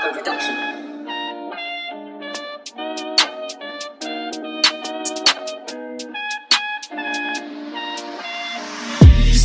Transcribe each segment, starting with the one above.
Argo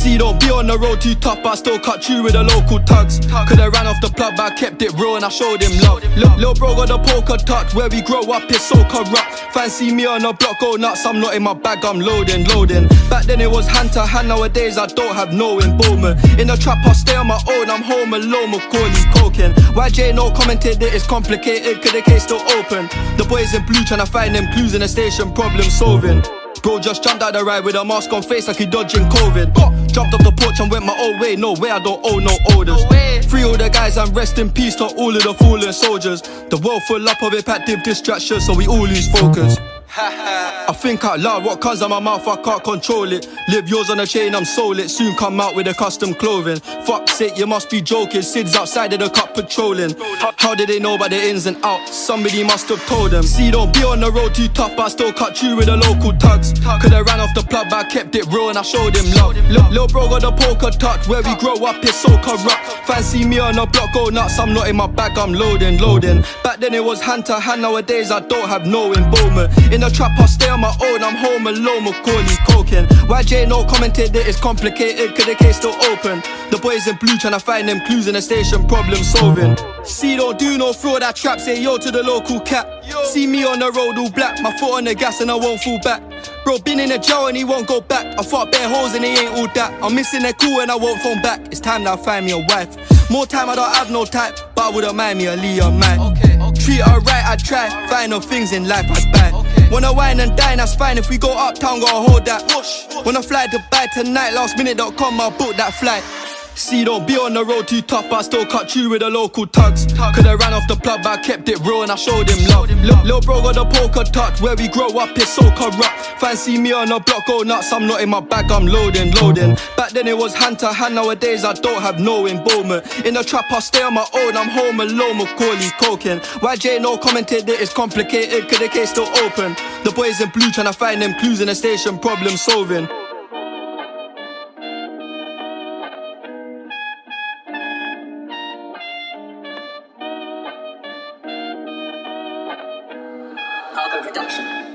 See, don't be on the road too tough, but I still cut you with the local tugs. Coulda ran off the plug, but I kept it real and I showed him love. Look, little bro got the poker tucked, where we grow up is so corrupt. Fancy me on a block, go nuts, I'm not in my bag, I'm loading, loading. Back then it was hand to hand, nowadays I don't have no involvement. In the trap, I stay on my own, I'm home alone, Macaulay Culkin. YJ no commented that it's complicated, could the case still open? The boys in blue trying to find them clues in the station, problem solving. Bro just jumped out the ride with a mask on face like he dodging COVID. Jumped off the porch and went my own way. No way, I don't owe no orders. Free all the guys and rest in peace to all of the fallen soldiers. The world full up of impactive distractions, so we all lose focus. I think out loud, what comes out my mouth, I can't control it. Live yours on a chain, I'm sold it. Soon come out with a custom clothing. Fuck sake, you must be joking. Sid's outside of the cup patrolling. How did they know about the ins and outs? Somebody must have told them. See, don't be on the road too tough, I still cut you with the local tugs. Coulda ran off the plug, but I kept it real and I showed him love. Look, little bro got the poker tucked, where we grow up is so corrupt. Fancy me on the block, go nuts, I'm not in my bag, I'm loading, loading. Back then it was hand to hand, nowadays I don't have no involvement. In the trap, I stay on my own, I'm home alone, Macaulay Culkin. YJ no commented that it's complicated, could the case still open? The boys in blue trying to find them clues in the station, problem solving. See, don't do no fraud, that trap, say yo to the local cat. See me on the road all black, my foot on the gas and I won't fall back. Bro, been in the jail and he won't go back. I fought bare holes and he ain't all that. I'm missing their cool and I won't phone back. It's time that I find me a wife. More time, I don't have no type, but I wouldn't mind me a Leah man. Okay, okay. Treat her right, I try. Find no things in life I buy. Wanna wine and dine, that's fine. If we go uptown, gotta hold that. Wanna fly Dubai tonight, lastminute.com, I'll book that flight. See, don't be on the road too tough, but I still cut you with the local tugs. Coulda ran off the plug, but I kept it real and I showed him love. Look, little bro got the poker tucked, where we grow up is so corrupt. Fancy me on the block, go nuts, I'm not in my bag, I'm loading, loading. Back then it was hand to hand, nowadays I don't have no involvement. In the trap, I stay on my own, I'm home alone, Macaulay Culkin. YJ no commented that it's complicated, could the case still open? The boys in blue trying to find them clues in the station, problem solving. Argo Production.